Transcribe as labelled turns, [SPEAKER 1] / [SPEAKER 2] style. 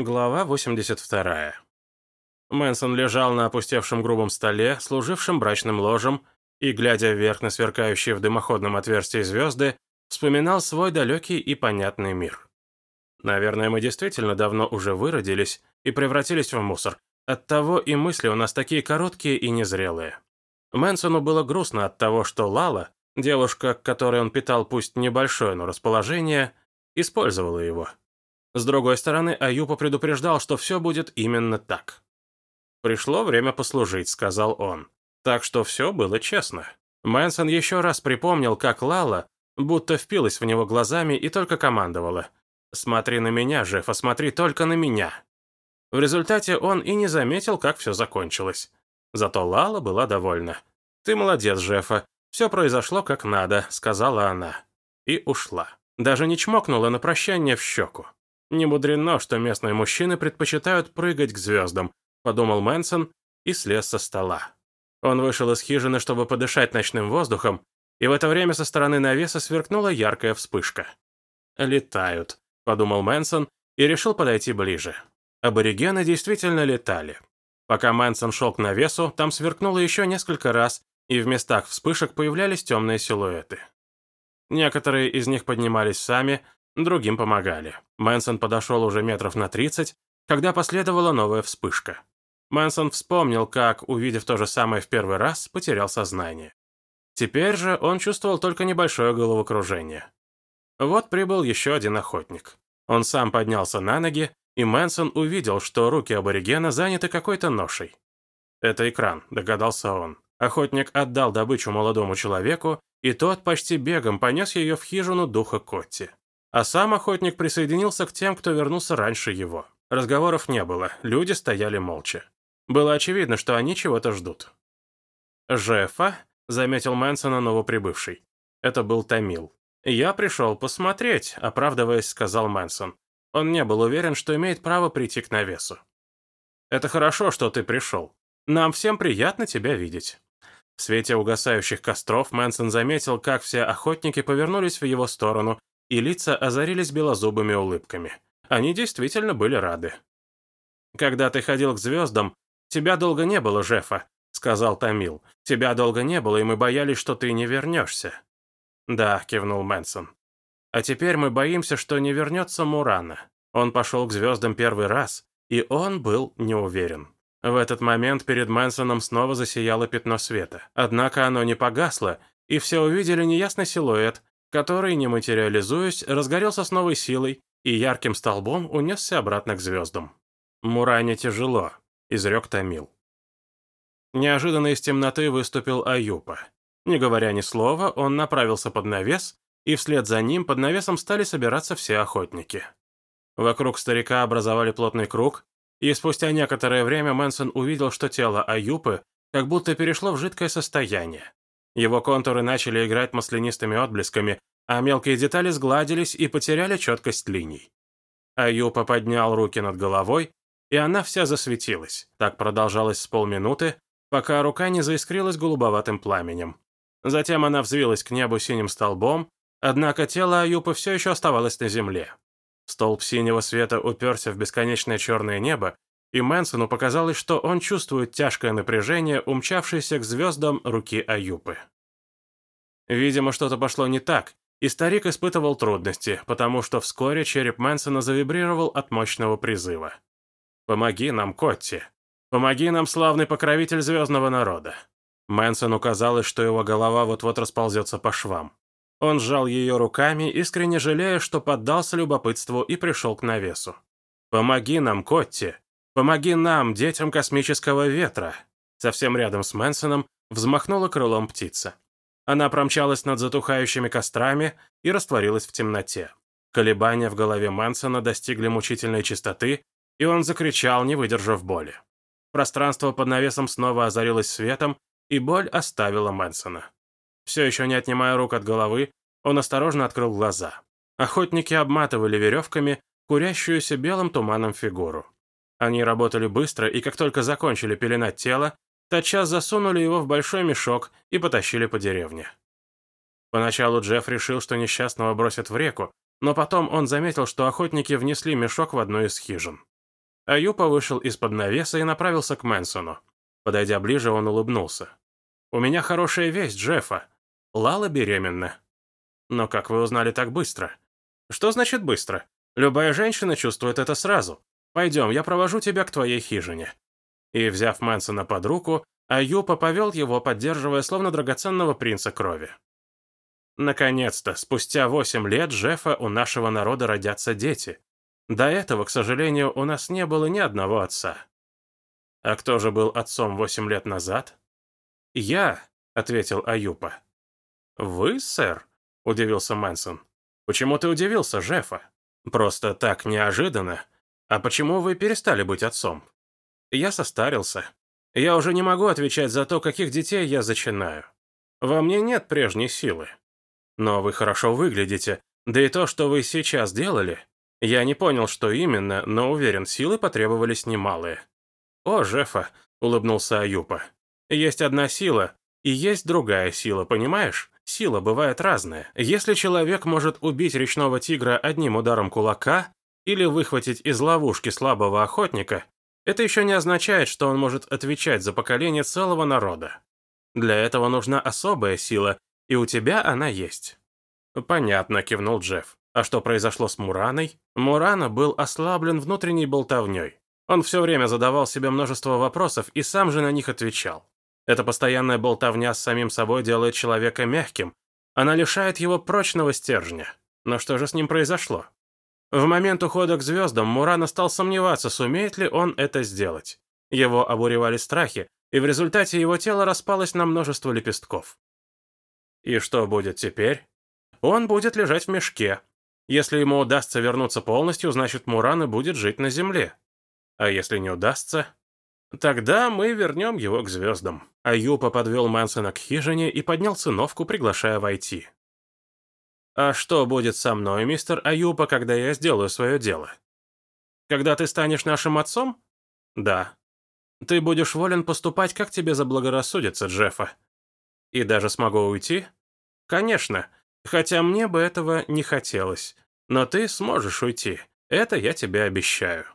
[SPEAKER 1] Глава 82. Мэнсон лежал на опустевшем грубом столе, служившем брачным ложем, и, глядя вверх на сверкающие в дымоходном отверстии звезды, вспоминал свой далекий и понятный мир. Наверное, мы действительно давно уже выродились и превратились в мусор. Оттого и мысли у нас такие короткие и незрелые. Мэнсону было грустно от того, что Лала, девушка, к которой он питал пусть небольшое, но расположение, использовала его. С другой стороны, Аюпа предупреждал, что все будет именно так. «Пришло время послужить», — сказал он. Так что все было честно. Мэнсон еще раз припомнил, как Лала будто впилась в него глазами и только командовала. «Смотри на меня, Жефа, смотри только на меня». В результате он и не заметил, как все закончилось. Зато Лала была довольна. «Ты молодец, Жефа. Все произошло как надо», — сказала она. И ушла. Даже не чмокнула на прощание в щеку. «Не мудрено, что местные мужчины предпочитают прыгать к звездам», подумал Мэнсон и слез со стола. Он вышел из хижины, чтобы подышать ночным воздухом, и в это время со стороны навеса сверкнула яркая вспышка. «Летают», — подумал Мэнсон и решил подойти ближе. Аборигены действительно летали. Пока Мэнсон шел к навесу, там сверкнуло еще несколько раз, и в местах вспышек появлялись темные силуэты. Некоторые из них поднимались сами, другим помогали. Мэнсон подошел уже метров на 30, когда последовала новая вспышка. Мэнсон вспомнил, как, увидев то же самое в первый раз, потерял сознание. Теперь же он чувствовал только небольшое головокружение. Вот прибыл еще один охотник. Он сам поднялся на ноги, и Мэнсон увидел, что руки аборигена заняты какой-то ношей. «Это экран», — догадался он. Охотник отдал добычу молодому человеку, и тот почти бегом понес ее в хижину духа Котти. А сам охотник присоединился к тем, кто вернулся раньше его. Разговоров не было, люди стояли молча. Было очевидно, что они чего-то ждут. «Жефа?» — заметил Мэнсона новоприбывший. Это был Томил. «Я пришел посмотреть», — оправдываясь, сказал Мэнсон. Он не был уверен, что имеет право прийти к навесу. «Это хорошо, что ты пришел. Нам всем приятно тебя видеть». В свете угасающих костров Мэнсон заметил, как все охотники повернулись в его сторону, и лица озарились белозубыми улыбками. Они действительно были рады. «Когда ты ходил к звездам, тебя долго не было, Жефа», — сказал Томил. «Тебя долго не было, и мы боялись, что ты не вернешься». «Да», — кивнул Мэнсон. «А теперь мы боимся, что не вернется Мурана. Он пошел к звездам первый раз, и он был не уверен». В этот момент перед Мэнсоном снова засияло пятно света. Однако оно не погасло, и все увидели неясный силуэт, который, не материализуясь, разгорелся с новой силой и ярким столбом унесся обратно к звездам. «Муране тяжело», — изрек Томил. Неожиданно из темноты выступил Аюпа. Не говоря ни слова, он направился под навес, и вслед за ним под навесом стали собираться все охотники. Вокруг старика образовали плотный круг, и спустя некоторое время Мэнсон увидел, что тело Аюпы как будто перешло в жидкое состояние. Его контуры начали играть маслянистыми отблесками, а мелкие детали сгладились и потеряли четкость линий. Аюпа поднял руки над головой, и она вся засветилась. Так продолжалось с полминуты, пока рука не заискрилась голубоватым пламенем. Затем она взвилась к небу синим столбом, однако тело Аюпы все еще оставалось на земле. Столб синего света уперся в бесконечное черное небо, и Мэнсону показалось, что он чувствует тяжкое напряжение, умчавшееся к звездам руки Аюпы. Видимо, что-то пошло не так, и старик испытывал трудности, потому что вскоре череп Мэнсона завибрировал от мощного призыва. «Помоги нам, Котти! Помоги нам, славный покровитель звездного народа!» Мэнсону казалось, что его голова вот-вот расползется по швам. Он сжал ее руками, искренне жалея, что поддался любопытству и пришел к навесу. «Помоги нам, Котти! Помоги нам, детям космического ветра!» Совсем рядом с Мэнсоном взмахнула крылом птица. Она промчалась над затухающими кострами и растворилась в темноте. Колебания в голове Мансона достигли мучительной частоты, и он закричал, не выдержав боли. Пространство под навесом снова озарилось светом, и боль оставила Мэнсона. Все еще не отнимая рук от головы, он осторожно открыл глаза. Охотники обматывали веревками курящуюся белым туманом фигуру. Они работали быстро, и как только закончили пеленать тело, тотчас засунули его в большой мешок и потащили по деревне. Поначалу Джефф решил, что несчастного бросят в реку, но потом он заметил, что охотники внесли мешок в одну из хижин. Аюпа вышел из-под навеса и направился к Мэнсону. Подойдя ближе, он улыбнулся. «У меня хорошая весть, Джеффа. Лала беременна». «Но как вы узнали так быстро?» «Что значит быстро? Любая женщина чувствует это сразу. Пойдем, я провожу тебя к твоей хижине». И, взяв Мэнсона под руку, Аюпа повел его, поддерживая словно драгоценного принца крови. Наконец-то, спустя восемь лет Джеффа у нашего народа родятся дети. До этого, к сожалению, у нас не было ни одного отца. А кто же был отцом восемь лет назад? Я, ответил Аюпа. Вы, сэр? Удивился Мэнсон. Почему ты удивился, Джеффа? Просто так неожиданно. А почему вы перестали быть отцом? Я состарился. Я уже не могу отвечать за то, каких детей я зачинаю. Во мне нет прежней силы. Но вы хорошо выглядите, да и то, что вы сейчас делали. Я не понял, что именно, но уверен, силы потребовались немалые. «О, Жефа», — улыбнулся Аюпа, — «есть одна сила, и есть другая сила, понимаешь? Сила бывает разная. Если человек может убить речного тигра одним ударом кулака или выхватить из ловушки слабого охотника, это еще не означает, что он может отвечать за поколение целого народа. Для этого нужна особая сила, и у тебя она есть». «Понятно», — кивнул Джефф. «А что произошло с Мураной?» Мурана был ослаблен внутренней болтовней. Он все время задавал себе множество вопросов и сам же на них отвечал. Эта постоянная болтовня с самим собой делает человека мягким. Она лишает его прочного стержня. Но что же с ним произошло? В момент ухода к звездам Мурана стал сомневаться, сумеет ли он это сделать. Его обуревали страхи, и в результате его тело распалось на множество лепестков. И что будет теперь? Он будет лежать в мешке. Если ему удастся вернуться полностью, значит Мурана будет жить на земле. А если не удастся, тогда мы вернем его к звездам. Аюпа подвел Мансона к хижине и поднял сыновку, приглашая войти. «А что будет со мной, мистер Аюпа, когда я сделаю свое дело? Когда ты станешь нашим отцом? Да. Ты будешь волен поступать, как тебе заблагорассудится, Джеффа. И даже смогу уйти? Конечно, хотя мне бы этого не хотелось. Но ты сможешь уйти, это я тебе обещаю.